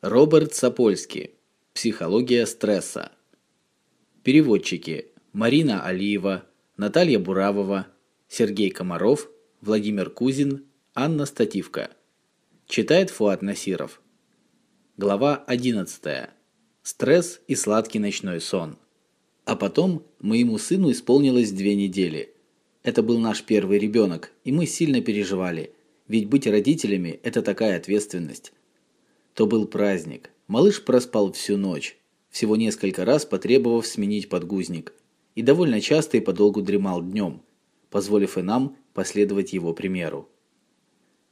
Роберт Сапольский. Психология стресса. Переводчики: Марина Алиева, Наталья Буравова, Сергей Комаров, Владимир Кузин, Анна Стативка. Читает Фуат Насиров. Глава 11. Стресс и сладкий ночной сон. А потом моему сыну исполнилось две недели. Это был наш первый ребенок, и мы сильно переживали, ведь быть родителями это такая ответственность. То был праздник. Малыш проспал всю ночь, всего несколько раз потребовав сменить подгузник, и довольно часто и подолгу дремал днем, позволив и нам последовать его примеру.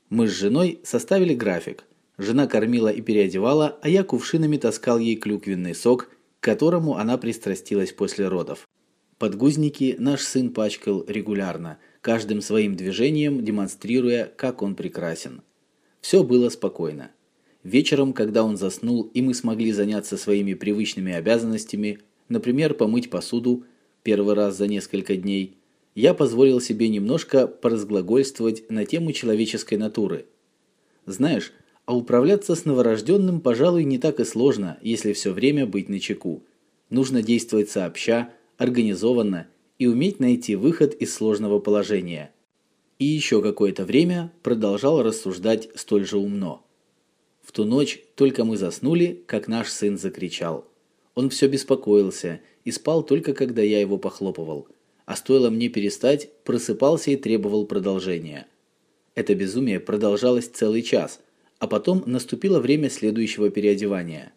Мы с женой составили график. Жена кормила и переодевала, а я кувшинами таскал ей клюквенный сок, к которому она пристрастилась после родов. Подгузники наш сын пачкал регулярно, каждым своим движением демонстрируя, как он прекрасен. Все было спокойно. Вечером, когда он заснул, и мы смогли заняться своими привычными обязанностями, например, помыть посуду первый раз за несколько дней, я позволил себе немножко поразглагольствовать на тему человеческой натуры. Знаешь, а управляться с новорожденным, пожалуй, не так и сложно, если все время быть начеку. Нужно действовать сообща, организованно и уметь найти выход из сложного положения. И еще какое-то время продолжал рассуждать столь же умно. В ту ночь только мы заснули, как наш сын закричал. Он все беспокоился и спал только когда я его похлопывал. А стоило мне перестать, просыпался и требовал продолжения. Это безумие продолжалось целый час, а потом наступило время следующего переодевания.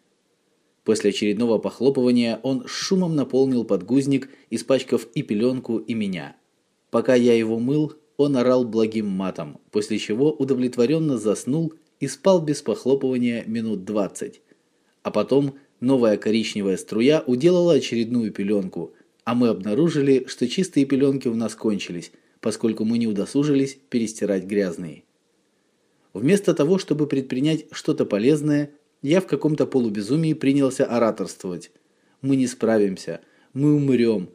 После очередного похлопывания он шумом наполнил подгузник, испачкав и пеленку, и меня. Пока я его мыл, он орал благим матом, после чего удовлетворенно заснул и спал без похлопывания минут двадцать. А потом новая коричневая струя уделала очередную пеленку, а мы обнаружили, что чистые пеленки у нас кончились, поскольку мы не удосужились перестирать грязные. Вместо того, чтобы предпринять что-то полезное, я в каком-то полубезумии принялся ораторствовать. Мы не справимся, мы умрем.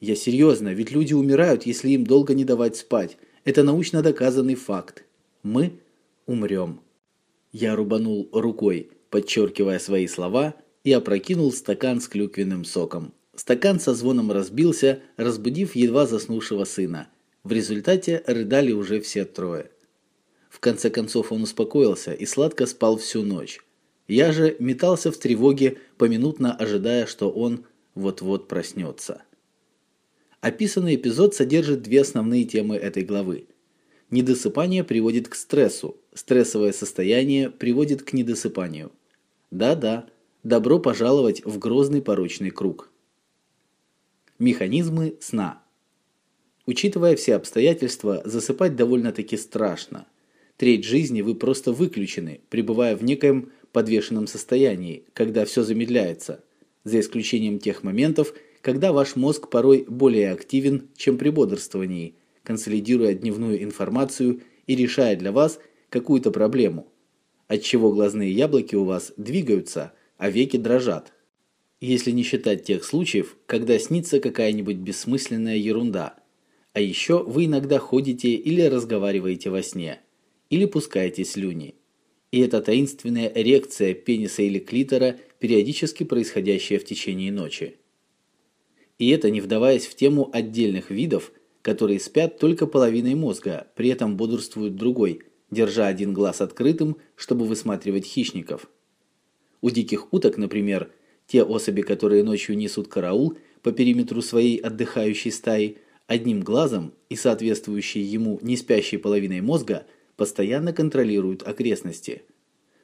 Я серьезно, ведь люди умирают, если им долго не давать спать. Это научно доказанный факт. Мы умрем. Я рубанул рукой, подчеркивая свои слова, и опрокинул стакан с клюквенным соком. Стакан со звоном разбился, разбудив едва заснувшего сына. В результате рыдали уже все трое. В конце концов он успокоился и сладко спал всю ночь. Я же метался в тревоге, поминутно ожидая, что он вот-вот проснется. Описанный эпизод содержит две основные темы этой главы. Недосыпание приводит к стрессу, стрессовое состояние приводит к недосыпанию. Да-да, добро пожаловать в грозный порочный круг. Механизмы сна. Учитывая все обстоятельства, засыпать довольно-таки страшно. Треть жизни вы просто выключены, пребывая в некоем подвешенном состоянии, когда все замедляется, за исключением тех моментов, когда ваш мозг порой более активен, чем при бодрствовании – консолидируя дневную информацию и решая для вас какую-то проблему, отчего глазные яблоки у вас двигаются, а веки дрожат. Если не считать тех случаев, когда снится какая-нибудь бессмысленная ерунда. А еще вы иногда ходите или разговариваете во сне, или пускаете слюни. И это таинственная эрекция пениса или клитора, периодически происходящая в течение ночи. И это не вдаваясь в тему отдельных видов, которые спят только половиной мозга, при этом бодрствуют другой, держа один глаз открытым, чтобы высматривать хищников. У диких уток, например, те особи, которые ночью несут караул по периметру своей отдыхающей стаи, одним глазом и соответствующей ему неспящей половиной мозга постоянно контролируют окрестности.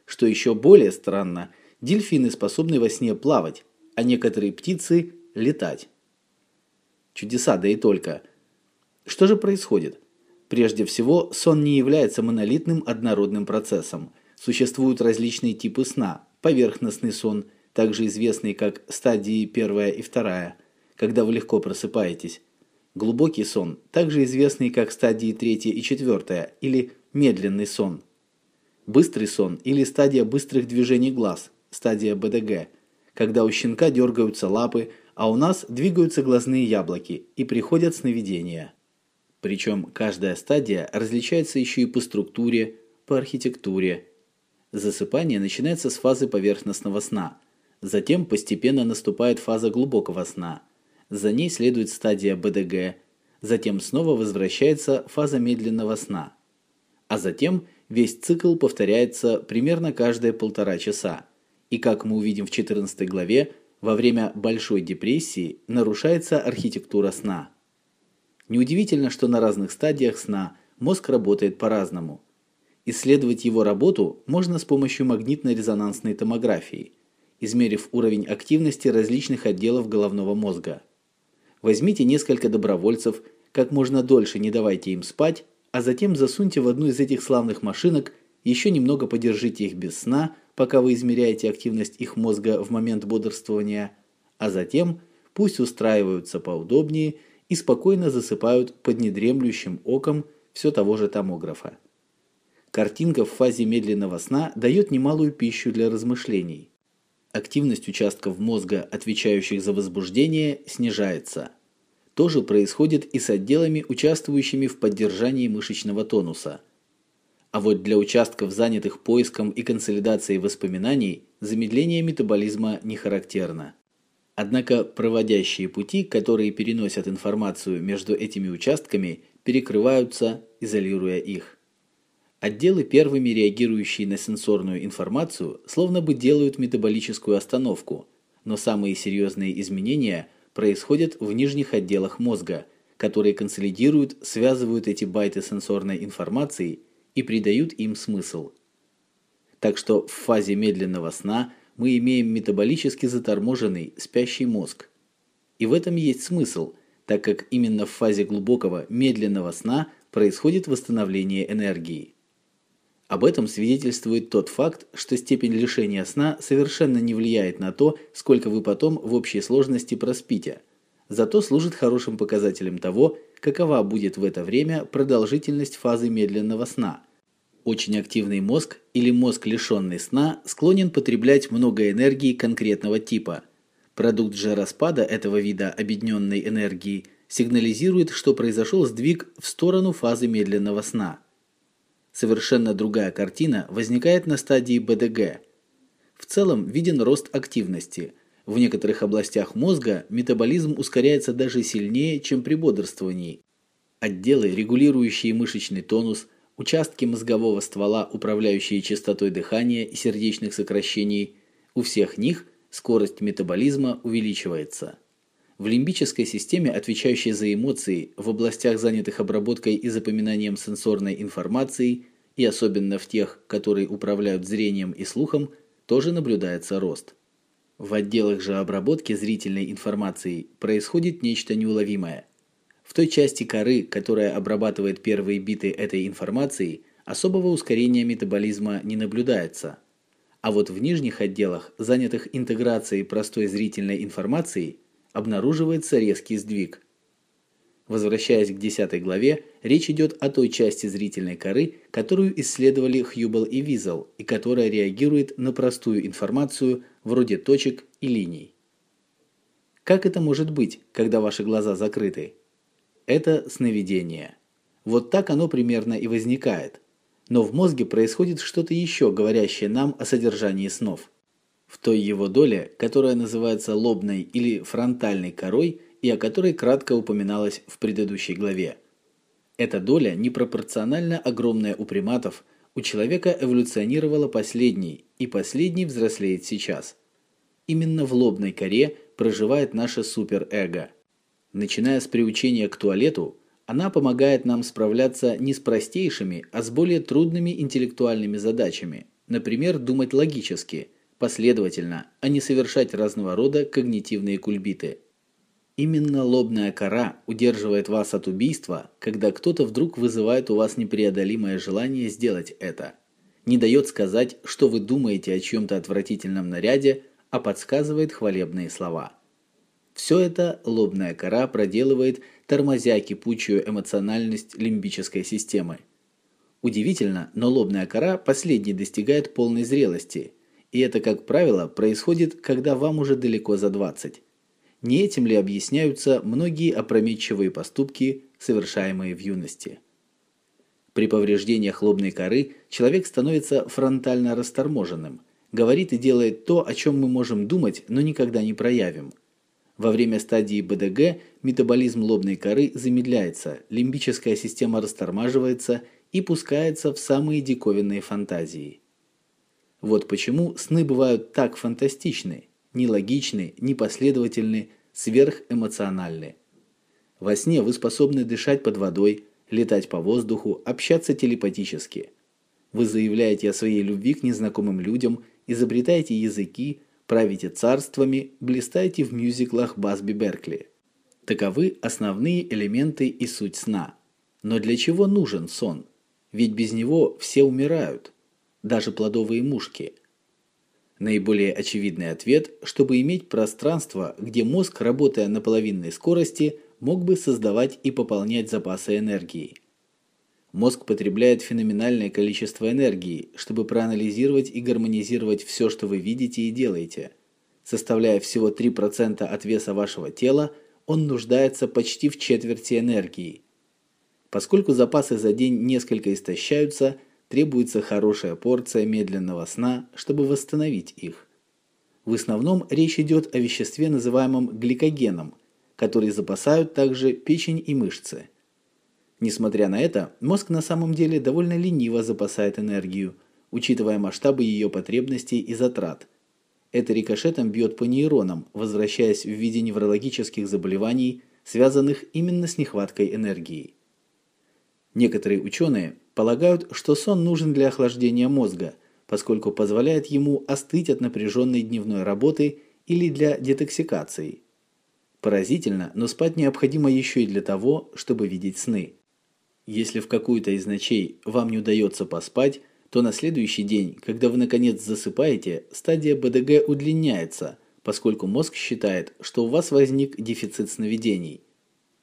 Что еще более странно, дельфины способны во сне плавать, а некоторые птицы летать. Чудеса, да и только – что же происходит? Прежде всего, сон не является монолитным однородным процессом. Существуют различные типы сна. Поверхностный сон, также известный как стадии первая и вторая, когда вы легко просыпаетесь. Глубокий сон, также известный как стадии третья и четвертая, или медленный сон. Быстрый сон или стадия быстрых движений глаз, стадия БДГ, когда у щенка дергаются лапы, а у нас двигаются глазные яблоки и приходят сновидения. Причем каждая стадия различается еще и по структуре, по архитектуре. Засыпание начинается с фазы поверхностного сна. Затем постепенно наступает фаза глубокого сна. За ней следует стадия БДГ. Затем снова возвращается фаза медленного сна. А затем весь цикл повторяется примерно каждые полтора часа. И как мы увидим в 14 главе, во время Большой депрессии нарушается архитектура сна. Неудивительно, что на разных стадиях сна мозг работает по-разному. Исследовать его работу можно с помощью магнитно-резонансной томографии, измерив уровень активности различных отделов головного мозга. Возьмите несколько добровольцев, как можно дольше не давайте им спать, а затем засуньте в одну из этих славных машинок, еще немного подержите их без сна, пока вы измеряете активность их мозга в момент бодрствования, а затем пусть устраиваются поудобнее и спокойно засыпают под недремлющим оком все того же томографа. Картинка в фазе медленного сна дает немалую пищу для размышлений. Активность участков мозга, отвечающих за возбуждение, снижается. То же происходит и с отделами, участвующими в поддержании мышечного тонуса. А вот для участков, занятых поиском и консолидацией воспоминаний, замедление метаболизма не характерно. Однако проводящие пути, которые переносят информацию между этими участками, перекрываются, изолируя их. Отделы, первыми реагирующие на сенсорную информацию, словно бы делают метаболическую остановку, но самые серьезные изменения происходят в нижних отделах мозга, которые консолидируют, связывают эти байты сенсорной информации и придают им смысл. Так что в фазе медленного сна – мы имеем метаболически заторможенный спящий мозг. И в этом есть смысл, так как именно в фазе глубокого медленного сна происходит восстановление энергии. Об этом свидетельствует тот факт, что степень лишения сна совершенно не влияет на то, сколько вы потом в общей сложности проспите. Зато служит хорошим показателем того, какова будет в это время продолжительность фазы медленного сна – очень активный мозг или мозг лишенный сна склонен потреблять много энергии конкретного типа. Продукт же распада этого вида объединенной энергии сигнализирует, что произошел сдвиг в сторону фазы медленного сна. Совершенно другая картина возникает на стадии БДГ. В целом виден рост активности. В некоторых областях мозга метаболизм ускоряется даже сильнее, чем при бодрствовании. Отделы, регулирующие мышечный тонус, Участки мозгового ствола, управляющие частотой дыхания и сердечных сокращений, у всех них скорость метаболизма увеличивается. В лимбической системе, отвечающей за эмоции, в областях, занятых обработкой и запоминанием сенсорной информации, и особенно в тех, которые управляют зрением и слухом, тоже наблюдается рост. В отделах же обработки зрительной информации происходит нечто неуловимое – в той части коры, которая обрабатывает первые биты этой информации, особого ускорения метаболизма не наблюдается. А вот в нижних отделах, занятых интеграцией простой зрительной информации, обнаруживается резкий сдвиг. Возвращаясь к 10 главе, речь идет о той части зрительной коры, которую исследовали Хьюбл и Визел, и которая реагирует на простую информацию вроде точек и линий. Как это может быть, когда ваши глаза закрыты? Это сновидение. Вот так оно примерно и возникает. Но в мозге происходит что-то еще, говорящее нам о содержании снов. В той его доле, которая называется лобной или фронтальной корой и о которой кратко упоминалось в предыдущей главе. Эта доля непропорционально огромная у приматов, у человека эволюционировала последней, и последний взрослеет сейчас. Именно в лобной коре проживает наше суперэго – Начиная с приучения к туалету, она помогает нам справляться не с простейшими, а с более трудными интеллектуальными задачами. Например, думать логически, последовательно, а не совершать разного рода когнитивные кульбиты. Именно лобная кора удерживает вас от убийства, когда кто-то вдруг вызывает у вас непреодолимое желание сделать это. Не дает сказать, что вы думаете о чьем-то отвратительном наряде, а подсказывает хвалебные слова. Все это лобная кора проделывает, тормозя кипучую эмоциональность лимбической системы. Удивительно, но лобная кора последней достигает полной зрелости, и это, как правило, происходит, когда вам уже далеко за 20. Не этим ли объясняются многие опрометчивые поступки, совершаемые в юности? При повреждениях лобной коры человек становится фронтально расторможенным, говорит и делает то, о чем мы можем думать, но никогда не проявим. Во время стадии БДГ метаболизм лобной коры замедляется, лимбическая система растормаживается и пускается в самые диковинные фантазии. Вот почему сны бывают так фантастичны, нелогичны, непоследовательны, сверхэмоциональны. Во сне вы способны дышать под водой, летать по воздуху, общаться телепатически. Вы заявляете о своей любви к незнакомым людям, изобретаете языки, правите царствами, блистаете в мюзиклах Басби Беркли. Таковы основные элементы и суть сна. Но для чего нужен сон? Ведь без него все умирают, даже плодовые мушки. Наиболее очевидный ответ, чтобы иметь пространство, где мозг, работая на половинной скорости, мог бы создавать и пополнять запасы энергии. Мозг потребляет феноменальное количество энергии, чтобы проанализировать и гармонизировать все, что вы видите и делаете. Составляя всего 3% от веса вашего тела, он нуждается почти в четверти энергии. Поскольку запасы за день несколько истощаются, требуется хорошая порция медленного сна, чтобы восстановить их. В основном речь идет о веществе, называемом гликогеном – которые запасают также печень и мышцы. Несмотря на это, мозг на самом деле довольно лениво запасает энергию, учитывая масштабы ее потребностей и затрат. Это рикошетом бьет по нейронам, возвращаясь в виде неврологических заболеваний, связанных именно с нехваткой энергии. Некоторые ученые полагают, что сон нужен для охлаждения мозга, поскольку позволяет ему остыть от напряженной дневной работы или для детоксикации – Поразительно, но спать необходимо еще и для того, чтобы видеть сны. Если в какую-то из ночей вам не удается поспать, то на следующий день, когда вы наконец засыпаете, стадия БДГ удлиняется, поскольку мозг считает, что у вас возник дефицит сновидений.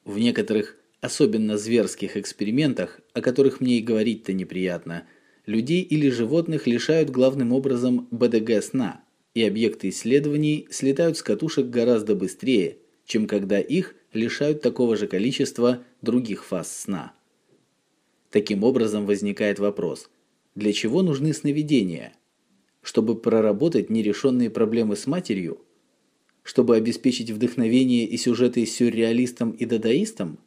В некоторых особенно зверских экспериментах, о которых мне и говорить-то неприятно, людей или животных лишают главным образом БДГ сна, и объекты исследований слетают с катушек гораздо быстрее, чем когда их лишают такого же количества других фаз сна. Таким образом возникает вопрос: для чего нужны сновидения? Чтобы проработать нерешенные проблемы с матерью, чтобы обеспечить вдохновение и сюжеты сюрреалистам и дадаистам,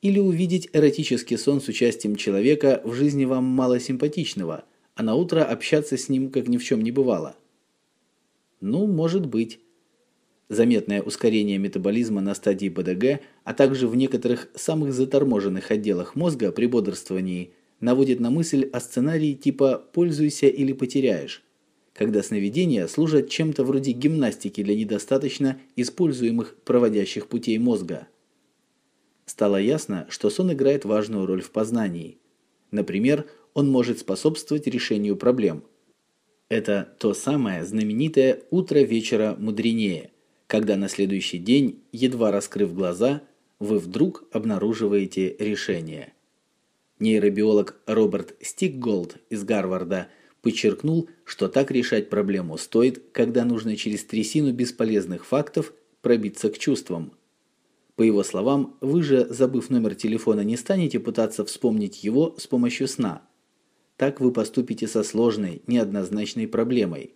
или увидеть эротический сон с участием человека в жизни вам мало симпатичного, а на утро общаться с ним как ни в чем не бывало. Ну, может быть заметное ускорение метаболизма на стадии БДГ, а также в некоторых самых заторможенных отделах мозга при бодрствовании наводит на мысль о сценарии типа «пользуйся или потеряешь», когда сновидения служат чем-то вроде гимнастики для недостаточно используемых проводящих путей мозга. Стало ясно, что сон играет важную роль в познании. Например, он может способствовать решению проблем. Это то самое знаменитое утро вечера мудренее – когда на следующий день, едва раскрыв глаза, вы вдруг обнаруживаете решение. Нейробиолог Роберт Стикголд из Гарварда подчеркнул, что так решать проблему стоит, когда нужно через трясину бесполезных фактов пробиться к чувствам. По его словам, вы же, забыв номер телефона, не станете пытаться вспомнить его с помощью сна. Так вы поступите со сложной, неоднозначной проблемой.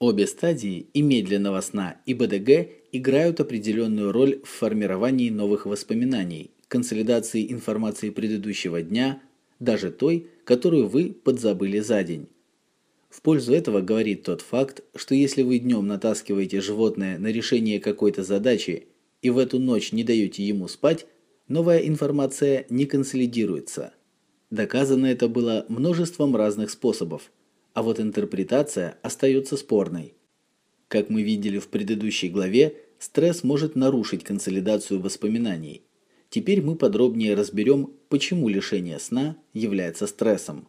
Обе стадии и медленного сна, и БДГ играют определенную роль в формировании новых воспоминаний, консолидации информации предыдущего дня, даже той, которую вы подзабыли за день. В пользу этого говорит тот факт, что если вы днем натаскиваете животное на решение какой-то задачи и в эту ночь не даете ему спать, новая информация не консолидируется. Доказано это было множеством разных способов – а вот интерпретация остается спорной. Как мы видели в предыдущей главе, стресс может нарушить консолидацию воспоминаний. Теперь мы подробнее разберем, почему лишение сна является стрессом.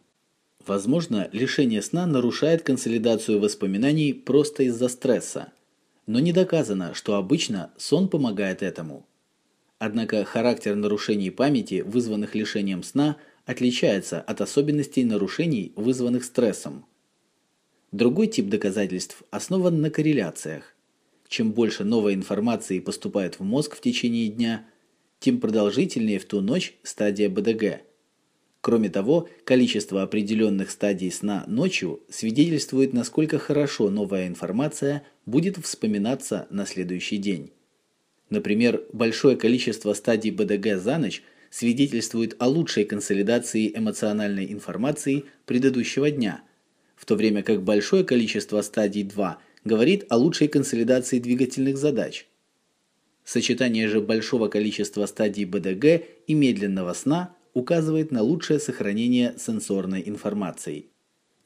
Возможно, лишение сна нарушает консолидацию воспоминаний просто из-за стресса, но не доказано, что обычно сон помогает этому. Однако характер нарушений памяти, вызванных лишением сна, отличается от особенностей нарушений, вызванных стрессом. Другой тип доказательств основан на корреляциях. Чем больше новой информации поступает в мозг в течение дня, тем продолжительнее в ту ночь стадия БДГ. Кроме того, количество определенных стадий сна ночью свидетельствует, насколько хорошо новая информация будет вспоминаться на следующий день. Например, большое количество стадий БДГ за ночь свидетельствует о лучшей консолидации эмоциональной информации предыдущего дня, в то время как большое количество стадий 2 говорит о лучшей консолидации двигательных задач. Сочетание же большого количества стадий БДГ и медленного сна указывает на лучшее сохранение сенсорной информации.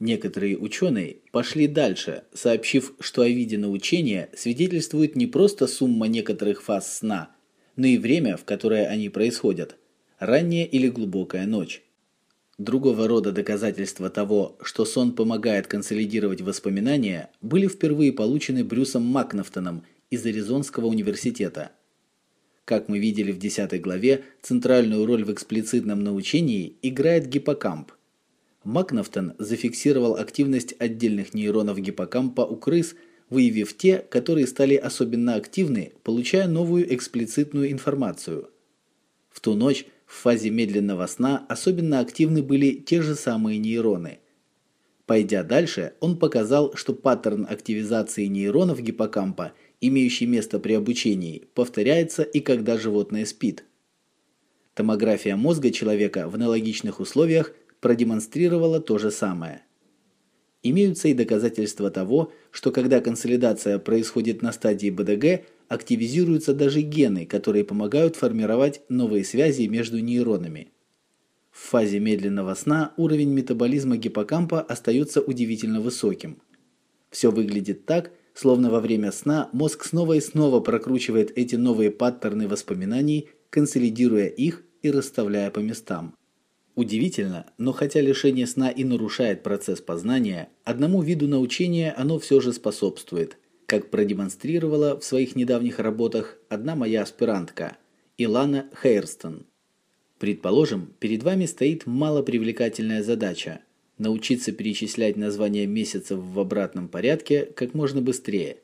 Некоторые ученые пошли дальше, сообщив, что о научения свидетельствует не просто сумма некоторых фаз сна, но и время, в которое они происходят – ранняя или глубокая ночь. Другого рода доказательства того, что сон помогает консолидировать воспоминания, были впервые получены Брюсом Макнафтоном из Аризонского университета – как мы видели в 10 главе, центральную роль в эксплицитном научении играет гиппокамп. Макнафтон зафиксировал активность отдельных нейронов гиппокампа у крыс, выявив те, которые стали особенно активны, получая новую эксплицитную информацию. В ту ночь в фазе медленного сна особенно активны были те же самые нейроны. Пойдя дальше, он показал, что паттерн активизации нейронов гиппокампа – имеющий место при обучении, повторяется и когда животное спит. Томография мозга человека в аналогичных условиях продемонстрировала то же самое. Имеются и доказательства того, что когда консолидация происходит на стадии БДГ, активизируются даже гены, которые помогают формировать новые связи между нейронами. В фазе медленного сна уровень метаболизма гиппокампа остается удивительно высоким. Все выглядит так, Словно во время сна мозг снова и снова прокручивает эти новые паттерны воспоминаний, консолидируя их и расставляя по местам. Удивительно, но хотя лишение сна и нарушает процесс познания, одному виду научения оно все же способствует, как продемонстрировала в своих недавних работах одна моя аспирантка, Илана Хейрстон. Предположим, перед вами стоит малопривлекательная задача – научиться перечислять названия месяцев в обратном порядке как можно быстрее.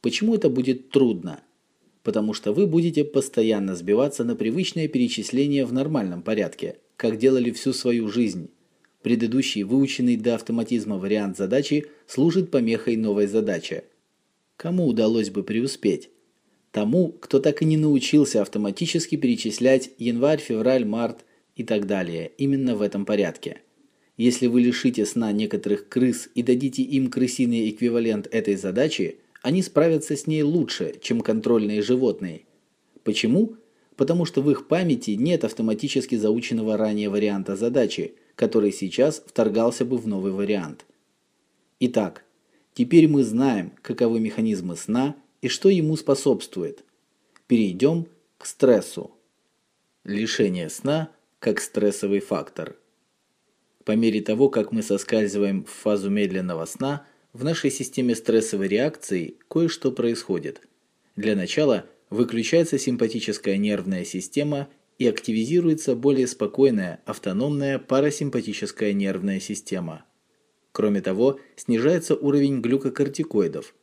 Почему это будет трудно? Потому что вы будете постоянно сбиваться на привычное перечисление в нормальном порядке, как делали всю свою жизнь. Предыдущий выученный до автоматизма вариант задачи служит помехой новой задаче. Кому удалось бы преуспеть? Тому, кто так и не научился автоматически перечислять январь, февраль, март и так далее, именно в этом порядке. Если вы лишите сна некоторых крыс и дадите им крысиный эквивалент этой задачи, они справятся с ней лучше, чем контрольные животные. Почему? Потому что в их памяти нет автоматически заученного ранее варианта задачи, который сейчас вторгался бы в новый вариант. Итак, теперь мы знаем, каковы механизмы сна и что ему способствует. Перейдем к стрессу. Лишение сна как стрессовый фактор – по мере того, как мы соскальзываем в фазу медленного сна, в нашей системе стрессовой реакции кое-что происходит. Для начала выключается симпатическая нервная система и активизируется более спокойная, автономная парасимпатическая нервная система. Кроме того, снижается уровень глюкокортикоидов.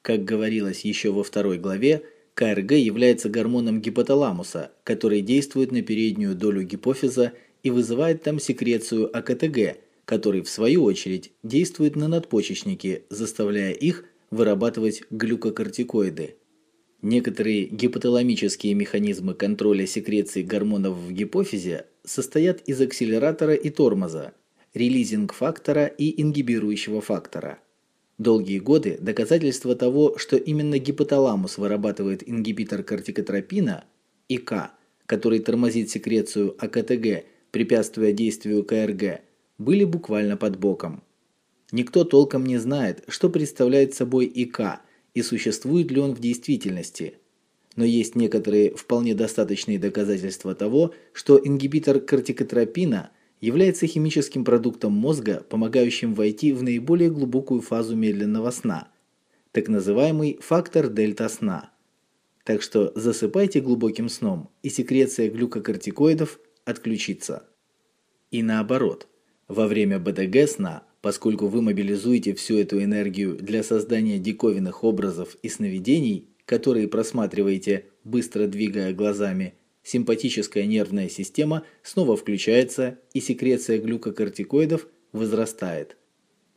Как говорилось еще во второй главе, КРГ является гормоном гипоталамуса, который действует на переднюю долю гипофиза и вызывает там секрецию АКТГ, который в свою очередь действует на надпочечники, заставляя их вырабатывать глюкокортикоиды. Некоторые гипоталамические механизмы контроля секреции гормонов в гипофизе состоят из акселератора и тормоза, релизинг-фактора и ингибирующего фактора. Долгие годы доказательства того, что именно гипоталамус вырабатывает ингибитор кортикотропина, ИК, который тормозит секрецию АКТГ препятствуя действию КРГ, были буквально под боком. Никто толком не знает, что представляет собой ИК и существует ли он в действительности. Но есть некоторые вполне достаточные доказательства того, что ингибитор кортикотропина является химическим продуктом мозга, помогающим войти в наиболее глубокую фазу медленного сна, так называемый фактор дельта сна. Так что засыпайте глубоким сном, и секреция глюкокортикоидов отключиться. И наоборот, во время БДГ сна, поскольку вы мобилизуете всю эту энергию для создания диковинных образов и сновидений, которые просматриваете, быстро двигая глазами, симпатическая нервная система снова включается и секреция глюкокортикоидов возрастает.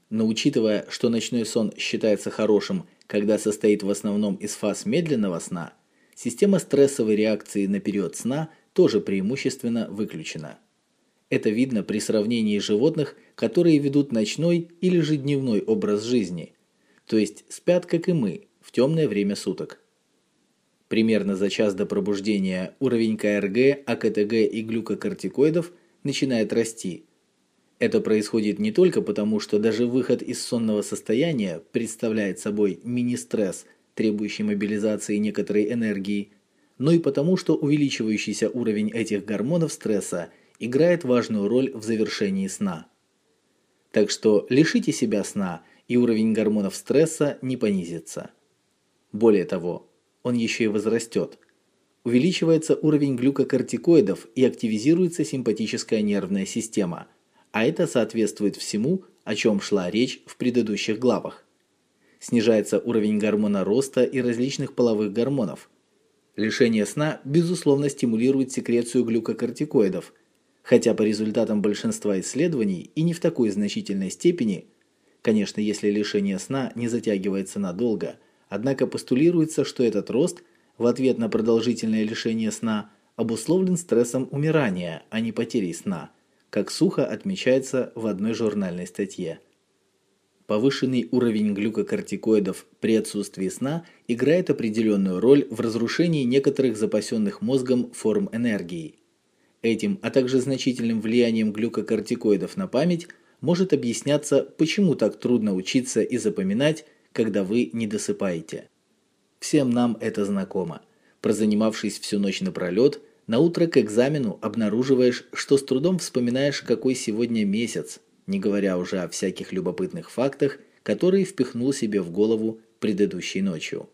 Но учитывая, что ночной сон считается хорошим, когда состоит в основном из фаз медленного сна, система стрессовой реакции на период сна тоже преимущественно выключена. Это видно при сравнении животных, которые ведут ночной или же дневной образ жизни, то есть спят, как и мы, в темное время суток. Примерно за час до пробуждения уровень КРГ, АКТГ и глюкокортикоидов начинает расти. Это происходит не только потому, что даже выход из сонного состояния представляет собой мини-стресс, требующий мобилизации некоторой энергии, но и потому, что увеличивающийся уровень этих гормонов стресса играет важную роль в завершении сна. Так что лишите себя сна, и уровень гормонов стресса не понизится. Более того, он еще и возрастет. Увеличивается уровень глюкокортикоидов и активизируется симпатическая нервная система, а это соответствует всему, о чем шла речь в предыдущих главах. Снижается уровень гормона роста и различных половых гормонов. Лишение сна безусловно стимулирует секрецию глюкокортикоидов, хотя по результатам большинства исследований и не в такой значительной степени, конечно, если лишение сна не затягивается надолго – Однако постулируется, что этот рост в ответ на продолжительное лишение сна обусловлен стрессом умирания, а не потерей сна, как сухо отмечается в одной журнальной статье. Повышенный уровень глюкокортикоидов при отсутствии сна играет определенную роль в разрушении некоторых запасенных мозгом форм энергии. Этим, а также значительным влиянием глюкокортикоидов на память может объясняться, почему так трудно учиться и запоминать когда вы не досыпаете. Всем нам это знакомо. Прозанимавшись всю ночь напролет, на утро к экзамену обнаруживаешь, что с трудом вспоминаешь, какой сегодня месяц, не говоря уже о всяких любопытных фактах, которые впихнул себе в голову предыдущей ночью.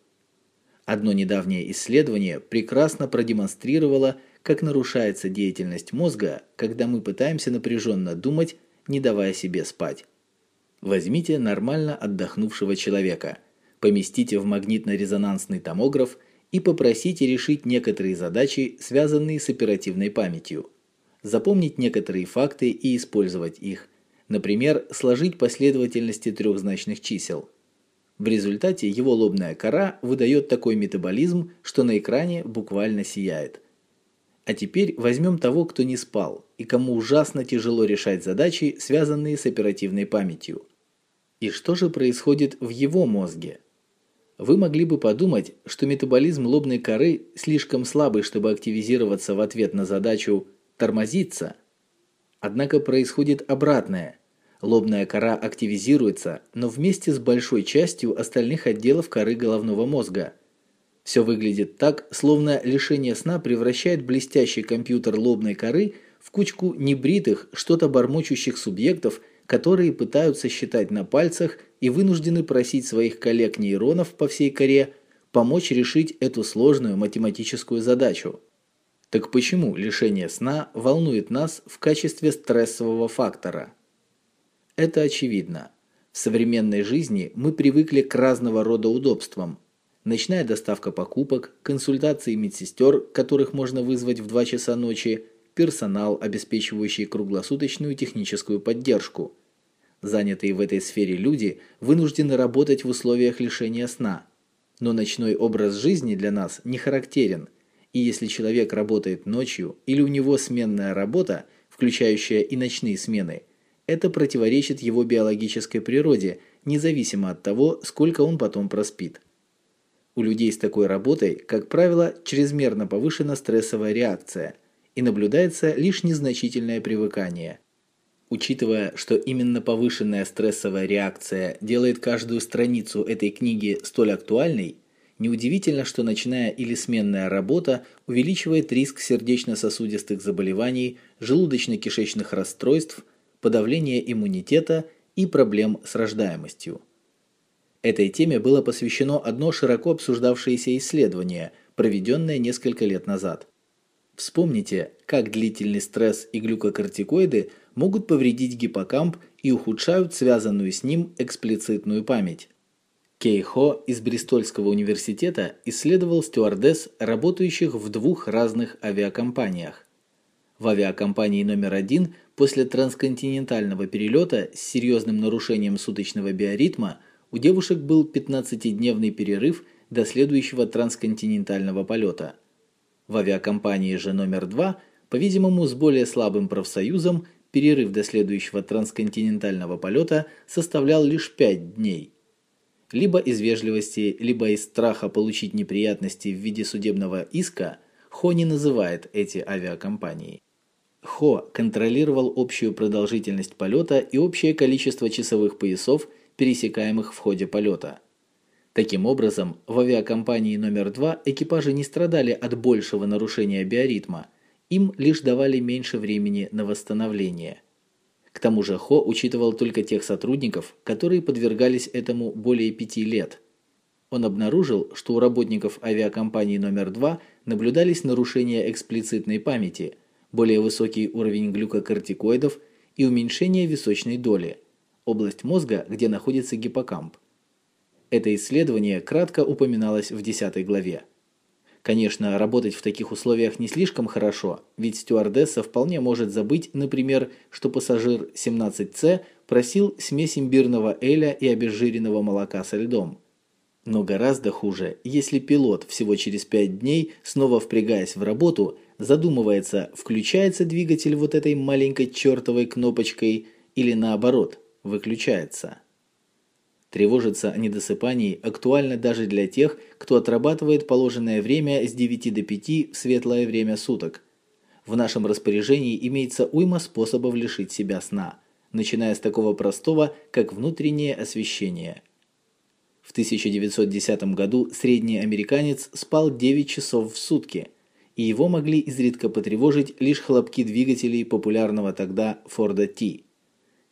Одно недавнее исследование прекрасно продемонстрировало, как нарушается деятельность мозга, когда мы пытаемся напряженно думать, не давая себе спать. Возьмите нормально отдохнувшего человека, поместите в магнитно-резонансный томограф и попросите решить некоторые задачи, связанные с оперативной памятью. Запомнить некоторые факты и использовать их. Например, сложить последовательности трехзначных чисел. В результате его лобная кора выдает такой метаболизм, что на экране буквально сияет. А теперь возьмем того, кто не спал и кому ужасно тяжело решать задачи, связанные с оперативной памятью. И что же происходит в его мозге? Вы могли бы подумать, что метаболизм лобной коры слишком слабый, чтобы активизироваться в ответ на задачу тормозиться. Однако происходит обратное. Лобная кора активизируется, но вместе с большой частью остальных отделов коры головного мозга – все выглядит так, словно лишение сна превращает блестящий компьютер лобной коры в кучку небритых, что-то бормочущих субъектов, которые пытаются считать на пальцах и вынуждены просить своих коллег-нейронов по всей коре помочь решить эту сложную математическую задачу. Так почему лишение сна волнует нас в качестве стрессового фактора? Это очевидно. В современной жизни мы привыкли к разного рода удобствам, ночная доставка покупок, консультации медсестер, которых можно вызвать в 2 часа ночи, персонал, обеспечивающий круглосуточную техническую поддержку. Занятые в этой сфере люди вынуждены работать в условиях лишения сна. Но ночной образ жизни для нас не характерен, и если человек работает ночью или у него сменная работа, включающая и ночные смены, это противоречит его биологической природе, независимо от того, сколько он потом проспит. У людей с такой работой, как правило, чрезмерно повышена стрессовая реакция и наблюдается лишь незначительное привыкание. Учитывая, что именно повышенная стрессовая реакция делает каждую страницу этой книги столь актуальной, неудивительно, что ночная или сменная работа увеличивает риск сердечно-сосудистых заболеваний, желудочно-кишечных расстройств, подавления иммунитета и проблем с рождаемостью. Этой теме было посвящено одно широко обсуждавшееся исследование, проведенное несколько лет назад. Вспомните, как длительный стресс и глюкокортикоиды могут повредить гиппокамп и ухудшают связанную с ним эксплицитную память. Кей Хо из Бристольского университета исследовал стюардесс, работающих в двух разных авиакомпаниях. В авиакомпании номер один после трансконтинентального перелета с серьезным нарушением суточного биоритма у девушек был 15-дневный перерыв до следующего трансконтинентального полета. В авиакомпании же номер два, по-видимому, с более слабым профсоюзом, перерыв до следующего трансконтинентального полета составлял лишь 5 дней – либо из вежливости, либо из страха получить неприятности в виде судебного иска, Хо не называет эти авиакомпании. Хо контролировал общую продолжительность полета и общее количество часовых поясов, пересекаемых в ходе полета. Таким образом, в авиакомпании номер 2 экипажи не страдали от большего нарушения биоритма, им лишь давали меньше времени на восстановление – к тому же Хо учитывал только тех сотрудников, которые подвергались этому более пяти лет. Он обнаружил, что у работников авиакомпании номер 2 наблюдались нарушения эксплицитной памяти, более высокий уровень глюкокортикоидов и уменьшение височной доли, область мозга, где находится гиппокамп. Это исследование кратко упоминалось в 10 главе. Конечно, работать в таких условиях не слишком хорошо, ведь стюардесса вполне может забыть, например, что пассажир 17С просил смесь имбирного эля и обезжиренного молока со льдом. Но гораздо хуже, если пилот всего через 5 дней, снова впрягаясь в работу, задумывается, включается двигатель вот этой маленькой чертовой кнопочкой или наоборот, выключается. Тревожиться о недосыпании актуально даже для тех, кто отрабатывает положенное время с 9 до 5 в светлое время суток. В нашем распоряжении имеется уйма способов лишить себя сна, начиная с такого простого, как внутреннее освещение. В 1910 году средний американец спал 9 часов в сутки, и его могли изредка потревожить лишь хлопки двигателей популярного тогда Форда T.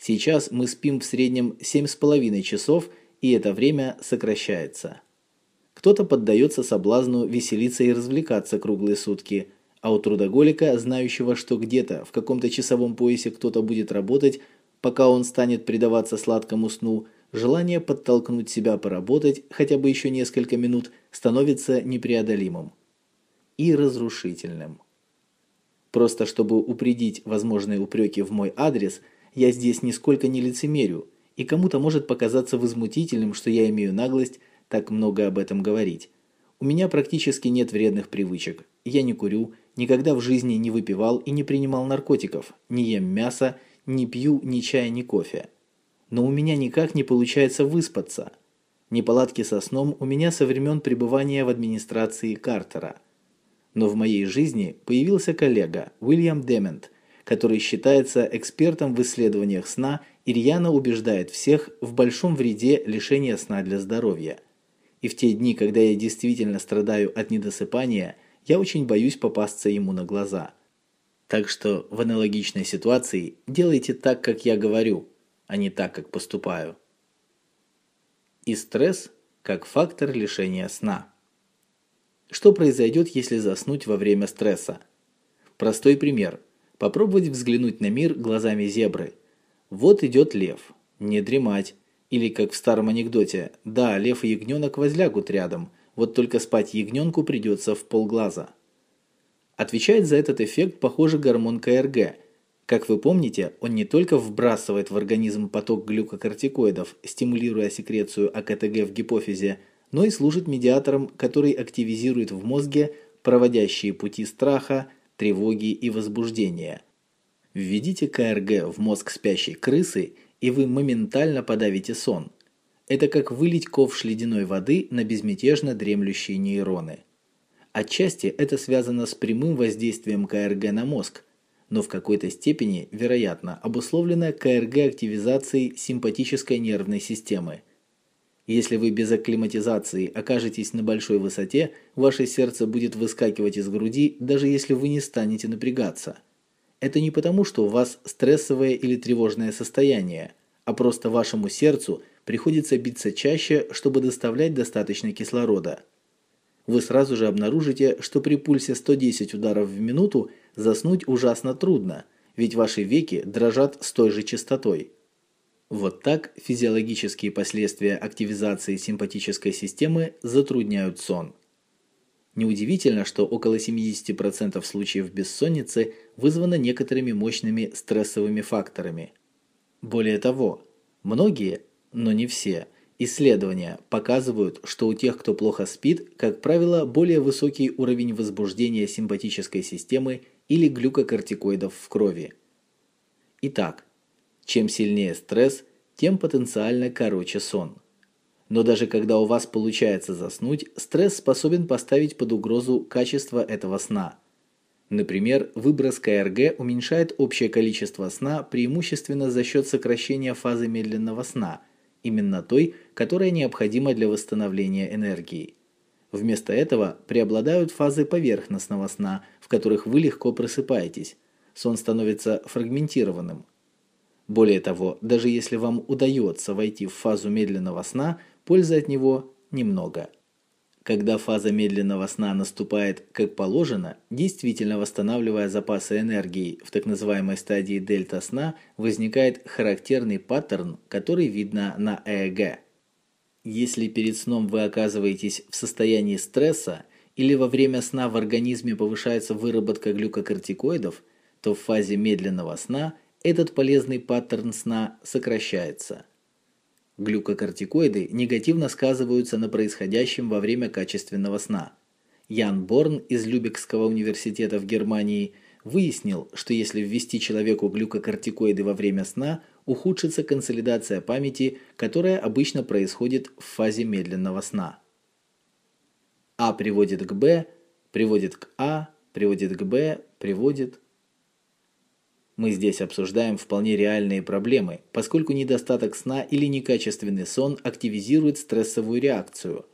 Сейчас мы спим в среднем 7,5 часов, и это время сокращается. Кто-то поддается соблазну веселиться и развлекаться круглые сутки, а у трудоголика, знающего, что где-то в каком-то часовом поясе кто-то будет работать, пока он станет предаваться сладкому сну, желание подтолкнуть себя поработать хотя бы еще несколько минут становится непреодолимым и разрушительным. Просто чтобы упредить возможные упреки в мой адрес – я здесь нисколько не лицемерю, и кому-то может показаться возмутительным, что я имею наглость так много об этом говорить. У меня практически нет вредных привычек. Я не курю, никогда в жизни не выпивал и не принимал наркотиков, не ем мясо, не пью ни чая, ни кофе. Но у меня никак не получается выспаться. Неполадки со сном у меня со времен пребывания в администрации Картера. Но в моей жизни появился коллега, Уильям Демент, который считается экспертом в исследованиях сна и рьяно убеждает всех в большом вреде лишения сна для здоровья. И в те дни, когда я действительно страдаю от недосыпания, я очень боюсь попасться ему на глаза. Так что в аналогичной ситуации делайте так, как я говорю, а не так, как поступаю. И стресс как фактор лишения сна. Что произойдет, если заснуть во время стресса? Простой пример. Попробовать взглянуть на мир глазами зебры. Вот идет лев. Не дремать. Или как в старом анекдоте. Да, лев и ягненок возлягут рядом. Вот только спать ягненку придется в полглаза. Отвечает за этот эффект, похоже, гормон КРГ. Как вы помните, он не только вбрасывает в организм поток глюкокортикоидов, стимулируя секрецию АКТГ в гипофизе, но и служит медиатором, который активизирует в мозге проводящие пути страха, тревоги и возбуждения. Введите КРГ в мозг спящей крысы, и вы моментально подавите сон. Это как вылить ковш ледяной воды на безмятежно дремлющие нейроны. Отчасти это связано с прямым воздействием КРГ на мозг, но в какой-то степени, вероятно, обусловлено КРГ активизацией симпатической нервной системы – если вы без акклиматизации окажетесь на большой высоте, ваше сердце будет выскакивать из груди, даже если вы не станете напрягаться. Это не потому, что у вас стрессовое или тревожное состояние, а просто вашему сердцу приходится биться чаще, чтобы доставлять достаточно кислорода. Вы сразу же обнаружите, что при пульсе 110 ударов в минуту заснуть ужасно трудно, ведь ваши веки дрожат с той же частотой. Вот так физиологические последствия активизации симпатической системы затрудняют сон. Неудивительно, что около 70% случаев бессонницы вызвано некоторыми мощными стрессовыми факторами. Более того, многие, но не все, исследования показывают, что у тех, кто плохо спит, как правило, более высокий уровень возбуждения симпатической системы или глюкокортикоидов в крови. Итак, чем сильнее стресс, тем потенциально короче сон. Но даже когда у вас получается заснуть, стресс способен поставить под угрозу качество этого сна. Например, выброс КРГ уменьшает общее количество сна преимущественно за счет сокращения фазы медленного сна, именно той, которая необходима для восстановления энергии. Вместо этого преобладают фазы поверхностного сна, в которых вы легко просыпаетесь. Сон становится фрагментированным. Более того, даже если вам удается войти в фазу медленного сна, пользы от него немного. Когда фаза медленного сна наступает как положено, действительно восстанавливая запасы энергии, в так называемой стадии дельта сна возникает характерный паттерн, который видно на ЭЭГ. Если перед сном вы оказываетесь в состоянии стресса или во время сна в организме повышается выработка глюкокортикоидов, то в фазе медленного сна этот полезный паттерн сна сокращается. Глюкокортикоиды негативно сказываются на происходящем во время качественного сна. Ян Борн из Любекского университета в Германии выяснил, что если ввести человеку глюкокортикоиды во время сна, ухудшится консолидация памяти, которая обычно происходит в фазе медленного сна. А приводит к Б, приводит к А, приводит к Б, приводит мы здесь обсуждаем вполне реальные проблемы, поскольку недостаток сна или некачественный сон активизирует стрессовую реакцию,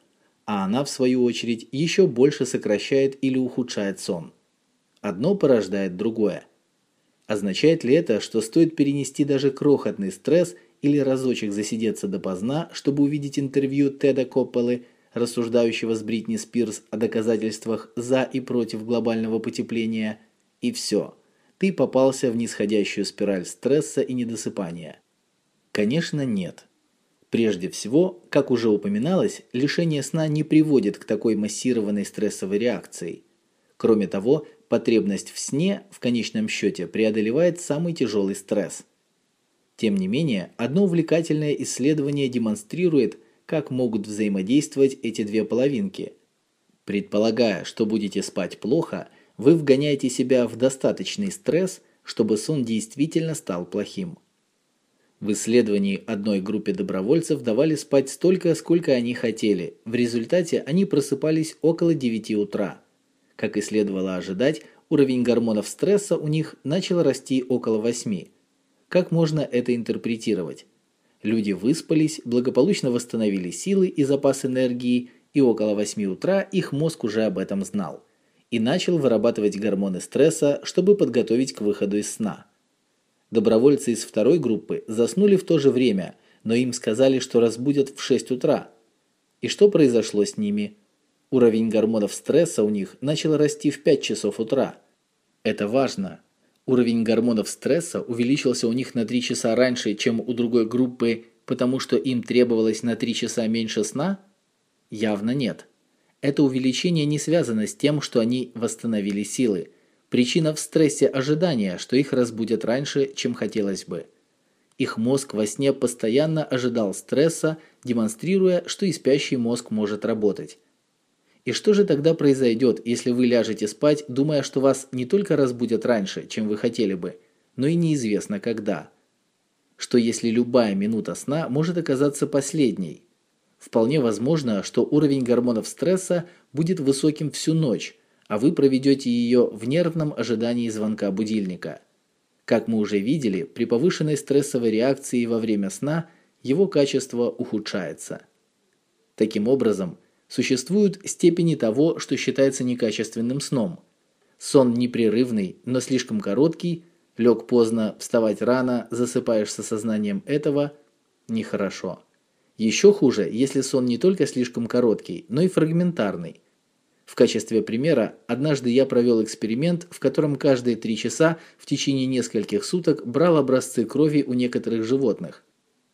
а она в свою очередь еще больше сокращает или ухудшает сон. Одно порождает другое. Означает ли это, что стоит перенести даже крохотный стресс или разочек засидеться допоздна, чтобы увидеть интервью Теда Копполы, рассуждающего с Бритни Спирс о доказательствах за и против глобального потепления, и все – ты попался в нисходящую спираль стресса и недосыпания? Конечно, нет. Прежде всего, как уже упоминалось, лишение сна не приводит к такой массированной стрессовой реакции. Кроме того, потребность в сне в конечном счете преодолевает самый тяжелый стресс. Тем не менее, одно увлекательное исследование демонстрирует, как могут взаимодействовать эти две половинки. Предполагая, что будете спать плохо – вы вгоняете себя в достаточный стресс, чтобы сон действительно стал плохим. В исследовании одной группе добровольцев давали спать столько, сколько они хотели. В результате они просыпались около 9 утра. Как и следовало ожидать, уровень гормонов стресса у них начал расти около 8. Как можно это интерпретировать? Люди выспались, благополучно восстановили силы и запас энергии, и около 8 утра их мозг уже об этом знал и начал вырабатывать гормоны стресса, чтобы подготовить к выходу из сна. Добровольцы из второй группы заснули в то же время, но им сказали, что разбудят в 6 утра. И что произошло с ними? Уровень гормонов стресса у них начал расти в 5 часов утра. Это важно. Уровень гормонов стресса увеличился у них на 3 часа раньше, чем у другой группы, потому что им требовалось на 3 часа меньше сна? Явно нет. Это увеличение не связано с тем, что они восстановили силы. Причина в стрессе ожидания, что их разбудят раньше, чем хотелось бы. Их мозг во сне постоянно ожидал стресса, демонстрируя, что и спящий мозг может работать. И что же тогда произойдет, если вы ляжете спать, думая, что вас не только разбудят раньше, чем вы хотели бы, но и неизвестно когда? Что если любая минута сна может оказаться последней? Вполне возможно, что уровень гормонов стресса будет высоким всю ночь, а вы проведете ее в нервном ожидании звонка будильника. Как мы уже видели, при повышенной стрессовой реакции во время сна его качество ухудшается. Таким образом, существуют степени того, что считается некачественным сном. Сон непрерывный, но слишком короткий, лег поздно, вставать рано, засыпаешь с осознанием этого – нехорошо. Еще хуже, если сон не только слишком короткий, но и фрагментарный. В качестве примера, однажды я провел эксперимент, в котором каждые три часа в течение нескольких суток брал образцы крови у некоторых животных.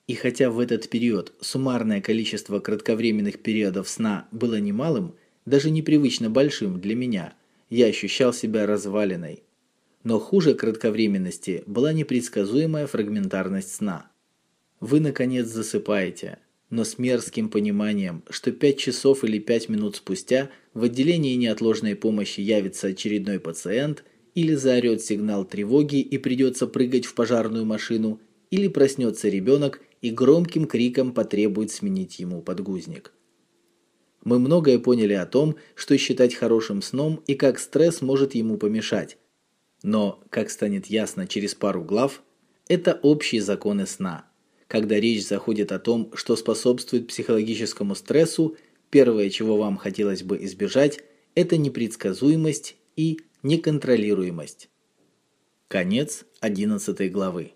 И хотя в этот период суммарное количество кратковременных периодов сна было немалым, даже непривычно большим для меня, я ощущал себя развалиной. Но хуже кратковременности была непредсказуемая фрагментарность сна. Вы наконец засыпаете, но с мерзким пониманием, что 5 часов или 5 минут спустя в отделении неотложной помощи явится очередной пациент или заорет сигнал тревоги и придется прыгать в пожарную машину, или проснется ребенок и громким криком потребует сменить ему подгузник. Мы многое поняли о том, что считать хорошим сном и как стресс может ему помешать. Но, как станет ясно через пару глав, это общие законы сна. Когда речь заходит о том, что способствует психологическому стрессу, первое, чего вам хотелось бы избежать, это непредсказуемость и неконтролируемость. Конец 11 главы.